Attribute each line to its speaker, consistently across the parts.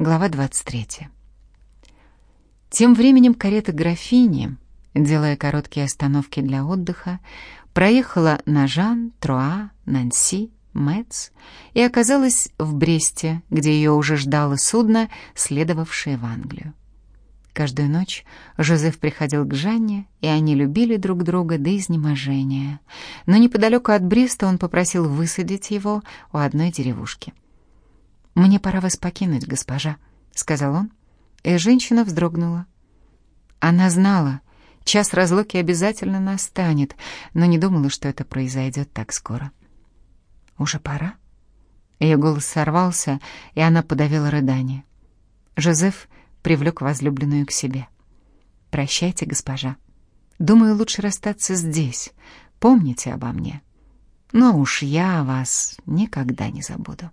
Speaker 1: Глава 23. Тем временем карета графини, делая короткие остановки для отдыха, проехала на Жан, Труа, Нанси, Мэтс и оказалась в Бресте, где ее уже ждало судно, следовавшее в Англию. Каждую ночь Жозеф приходил к Жанне, и они любили друг друга до изнеможения. Но неподалеку от Бреста он попросил высадить его у одной деревушки. «Мне пора вас покинуть, госпожа», — сказал он, и женщина вздрогнула. Она знала, час разлуки обязательно настанет, но не думала, что это произойдет так скоро. «Уже пора?» Ее голос сорвался, и она подавила рыдание. Жозеф привлек возлюбленную к себе. «Прощайте, госпожа. Думаю, лучше расстаться здесь. Помните обо мне. Но уж я вас никогда не забуду».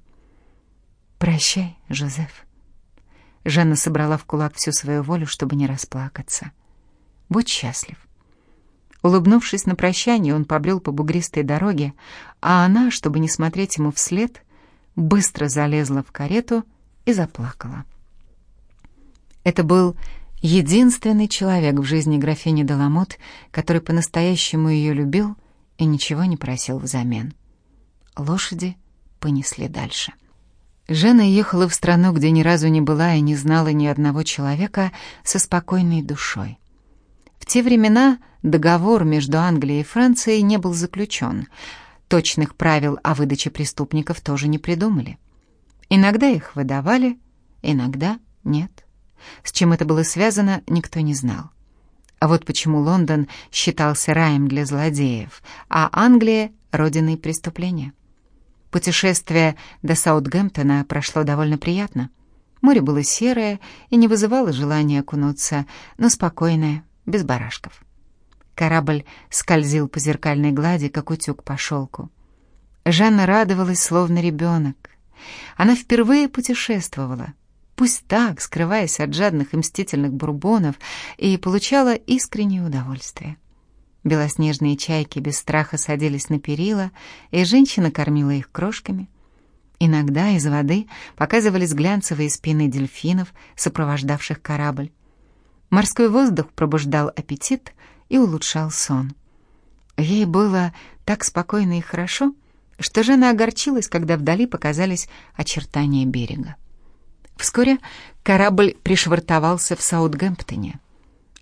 Speaker 1: «Прощай, Жозеф». Жанна собрала в кулак всю свою волю, чтобы не расплакаться. «Будь счастлив». Улыбнувшись на прощание, он побрел по бугристой дороге, а она, чтобы не смотреть ему вслед, быстро залезла в карету и заплакала. Это был единственный человек в жизни графини Деламот, который по-настоящему ее любил и ничего не просил взамен. Лошади понесли дальше. Жена ехала в страну, где ни разу не была и не знала ни одного человека со спокойной душой. В те времена договор между Англией и Францией не был заключен. Точных правил о выдаче преступников тоже не придумали. Иногда их выдавали, иногда нет. С чем это было связано, никто не знал. А вот почему Лондон считался раем для злодеев, а Англия — родиной преступления. Путешествие до Саутгемптона прошло довольно приятно. Море было серое и не вызывало желания окунуться, но спокойное, без барашков. Корабль скользил по зеркальной глади, как утюг по шелку. Жанна радовалась, словно ребенок. Она впервые путешествовала, пусть так, скрываясь от жадных и мстительных бурбонов, и получала искреннее удовольствие. Белоснежные чайки без страха садились на перила, и женщина кормила их крошками. Иногда из воды показывались глянцевые спины дельфинов, сопровождавших корабль. Морской воздух пробуждал аппетит и улучшал сон. Ей было так спокойно и хорошо, что жена огорчилась, когда вдали показались очертания берега. Вскоре корабль пришвартовался в Саутгемптоне.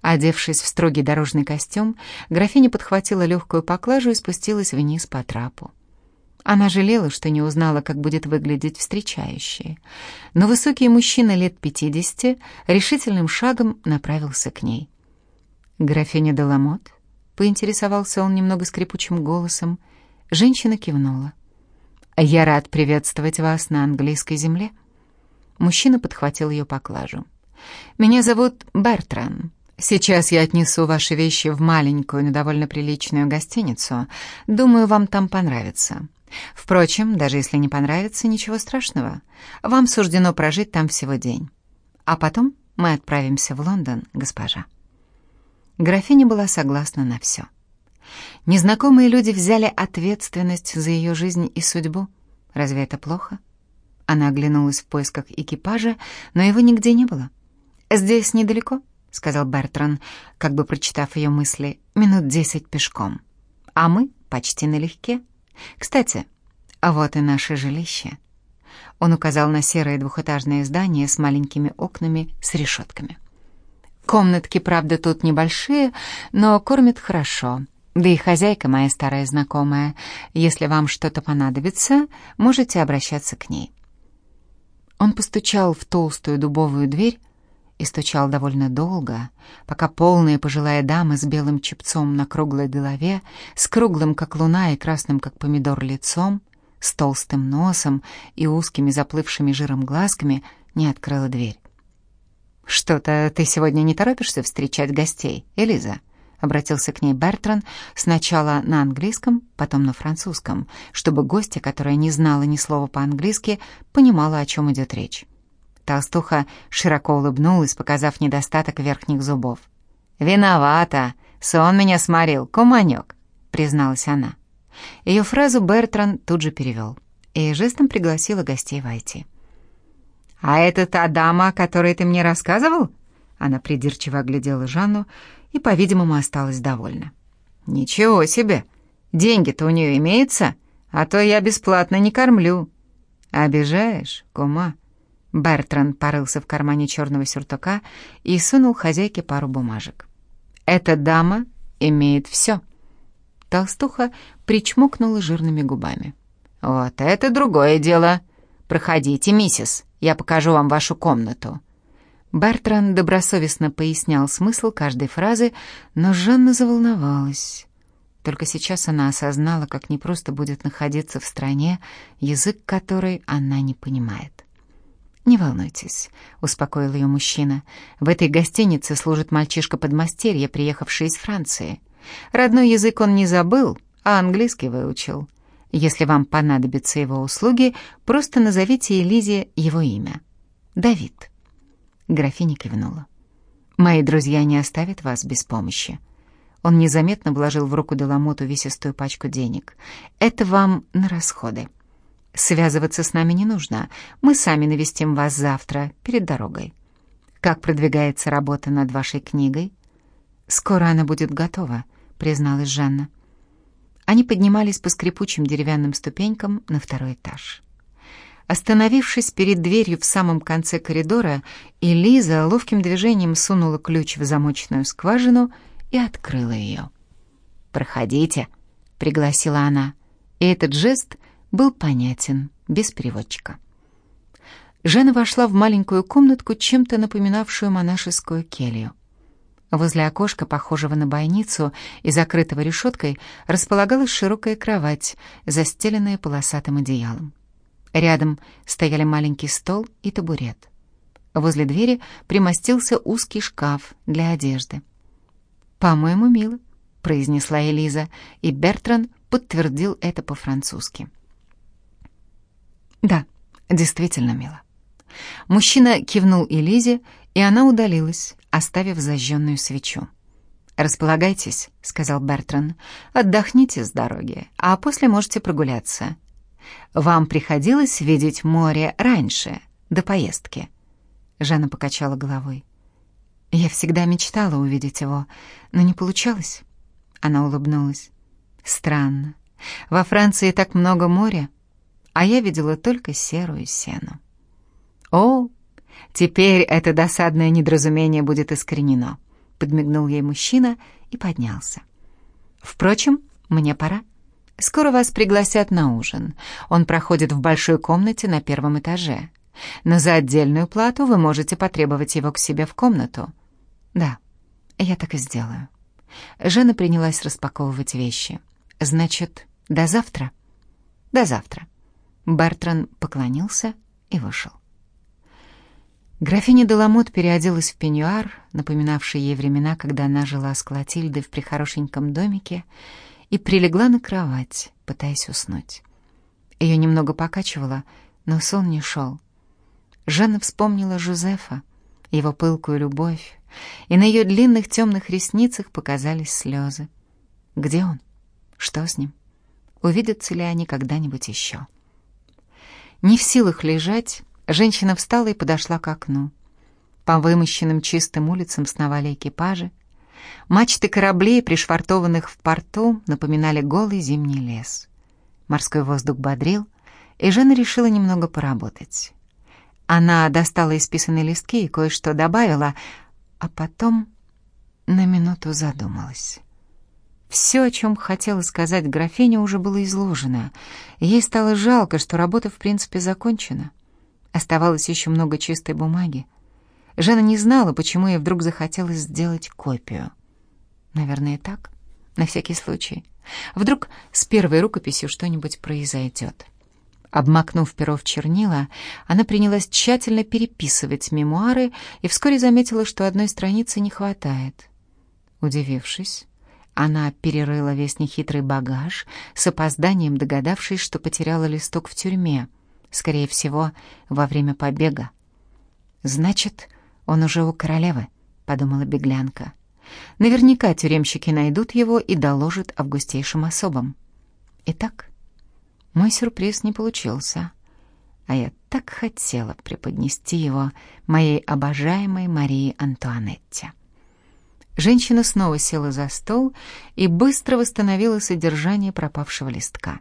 Speaker 1: Одевшись в строгий дорожный костюм, графиня подхватила легкую поклажу и спустилась вниз по трапу. Она жалела, что не узнала, как будет выглядеть встречающие. Но высокий мужчина лет пятидесяти решительным шагом направился к ней. «Графиня Деламот?» — поинтересовался он немного скрипучим голосом. Женщина кивнула. «Я рад приветствовать вас на английской земле». Мужчина подхватил ее поклажу. «Меня зовут Бертран. Сейчас я отнесу ваши вещи в маленькую, но довольно приличную гостиницу. Думаю, вам там понравится. Впрочем, даже если не понравится, ничего страшного. Вам суждено прожить там всего день. А потом мы отправимся в Лондон, госпожа». Графиня была согласна на все. Незнакомые люди взяли ответственность за ее жизнь и судьбу. Разве это плохо? Она оглянулась в поисках экипажа, но его нигде не было. «Здесь недалеко», — сказал Бертран, как бы прочитав ее мысли, минут десять пешком. А мы почти налегке. Кстати, а вот и наше жилище. Он указал на серое двухэтажное здание с маленькими окнами с решетками. Комнатки, правда, тут небольшие, но кормят хорошо. Да и хозяйка моя старая знакомая. Если вам что-то понадобится, можете обращаться к ней. Он постучал в толстую дубовую дверь, и стучал довольно долго, пока полная пожилая дама с белым чепцом на круглой голове, с круглым, как луна, и красным, как помидор, лицом, с толстым носом и узкими заплывшими жиром глазками не открыла дверь. «Что-то ты сегодня не торопишься встречать гостей, Элиза?» — обратился к ней Бертран сначала на английском, потом на французском, чтобы гостья, которая не знала ни слова по-английски, понимала, о чем идет речь. Толстуха широко улыбнулась, показав недостаток верхних зубов. «Виновата! Сон меня сморил, куманек!» — призналась она. Ее фразу Бертран тут же перевел и жестом пригласила гостей войти. «А это та дама, о которой ты мне рассказывал?» Она придирчиво оглядела Жанну и, по-видимому, осталась довольна. «Ничего себе! Деньги-то у нее имеются, а то я бесплатно не кормлю». «Обижаешь, кума?» Бертран порылся в кармане черного сюртука и сунул хозяйке пару бумажек. «Эта дама имеет все». Толстуха причмокнула жирными губами. «Вот это другое дело. Проходите, миссис, я покажу вам вашу комнату». Бертран добросовестно пояснял смысл каждой фразы, но Жанна заволновалась. Только сейчас она осознала, как непросто будет находиться в стране, язык которой она не понимает. «Не волнуйтесь», — успокоил ее мужчина. «В этой гостинице служит мальчишка-подмастерье, приехавший из Франции. Родной язык он не забыл, а английский выучил. Если вам понадобятся его услуги, просто назовите Элизе его имя. Давид». Графиня кивнула. «Мои друзья не оставят вас без помощи». Он незаметно вложил в руку Деламоту весистую пачку денег. «Это вам на расходы. Связываться с нами не нужно. Мы сами навестим вас завтра, перед дорогой. Как продвигается работа над вашей книгой?» «Скоро она будет готова», — призналась Жанна. Они поднимались по скрипучим деревянным ступенькам на второй этаж. Остановившись перед дверью в самом конце коридора, Элиза ловким движением сунула ключ в замочную скважину и открыла ее. «Проходите», — пригласила она, и этот жест был понятен, без переводчика. Жена вошла в маленькую комнатку, чем-то напоминавшую монашескую келью. Возле окошка, похожего на бойницу и закрытого решеткой, располагалась широкая кровать, застеленная полосатым одеялом. Рядом стояли маленький стол и табурет. Возле двери примостился узкий шкаф для одежды. «По-моему, мило», — произнесла Элиза, и Бертран подтвердил это по-французски. «Да, действительно мило». Мужчина кивнул Элизе, и она удалилась, оставив зажженную свечу. «Располагайтесь», — сказал Бертран, — «отдохните с дороги, а после можете прогуляться. Вам приходилось видеть море раньше, до поездки?» Жанна покачала головой. «Я всегда мечтала увидеть его, но не получалось». Она улыбнулась. «Странно. Во Франции так много моря, а я видела только серую сену». «О, теперь это досадное недоразумение будет искоренено», — подмигнул ей мужчина и поднялся. «Впрочем, мне пора». Скоро вас пригласят на ужин. Он проходит в большой комнате на первом этаже. Но за отдельную плату вы можете потребовать его к себе в комнату. Да, я так и сделаю. Жена принялась распаковывать вещи. Значит, до завтра? До завтра. Бартран поклонился и вышел. Графиня Деламот переоделась в пеньюар, напоминавший ей времена, когда она жила с Клотильдой в прихорошеньком домике, и прилегла на кровать, пытаясь уснуть. Ее немного покачивало, но сон не шел. Жанна вспомнила Жозефа, его пылкую любовь, и на ее длинных темных ресницах показались слезы. Где он? Что с ним? Увидятся ли они когда-нибудь еще? Не в силах лежать, женщина встала и подошла к окну. По вымощенным чистым улицам сновали экипажи, Мачты кораблей, пришвартованных в порту, напоминали голый зимний лес. Морской воздух бодрил, и Жена решила немного поработать. Она достала исписанные листки и кое-что добавила, а потом на минуту задумалась. Все, о чем хотела сказать графиня, уже было изложено. Ей стало жалко, что работа в принципе закончена. Оставалось еще много чистой бумаги. Жена не знала, почему ей вдруг захотелось сделать копию. Наверное, так, на всякий случай. Вдруг с первой рукописью что-нибудь произойдет. Обмакнув перо в чернила, она принялась тщательно переписывать мемуары и вскоре заметила, что одной страницы не хватает. Удивившись, она перерыла весь нехитрый багаж, с опозданием догадавшись, что потеряла листок в тюрьме, скорее всего, во время побега. «Значит, он уже у королевы», — подумала беглянка. Наверняка тюремщики найдут его и доложат августейшим особам. Итак, мой сюрприз не получился. а я так хотела преподнести его моей обожаемой Марии Антуанетте. Женщина снова села за стол и быстро восстановила содержание пропавшего листка.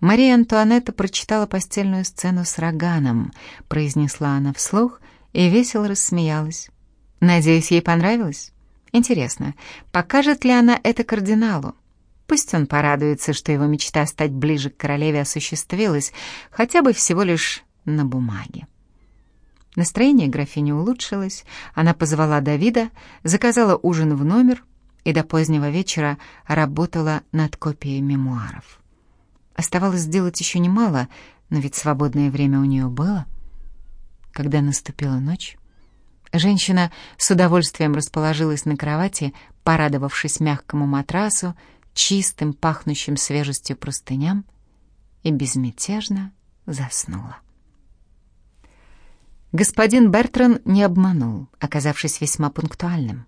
Speaker 1: Мария Антуанетта прочитала постельную сцену с Роганом, произнесла она вслух и весело рассмеялась. Надеюсь, ей понравилось? Интересно, покажет ли она это кардиналу? Пусть он порадуется, что его мечта стать ближе к королеве осуществилась, хотя бы всего лишь на бумаге. Настроение графини улучшилось, она позвала Давида, заказала ужин в номер и до позднего вечера работала над копией мемуаров. Оставалось сделать еще немало, но ведь свободное время у нее было. Когда наступила ночь, женщина с удовольствием расположилась на кровати, порадовавшись мягкому матрасу, чистым, пахнущим свежестью простыням, и безмятежно заснула. Господин Бертран не обманул, оказавшись весьма пунктуальным.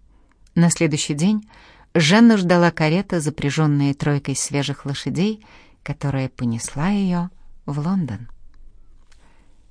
Speaker 1: На следующий день Жанна ждала карета, запряженная тройкой свежих лошадей, которая понесла ее в Лондон.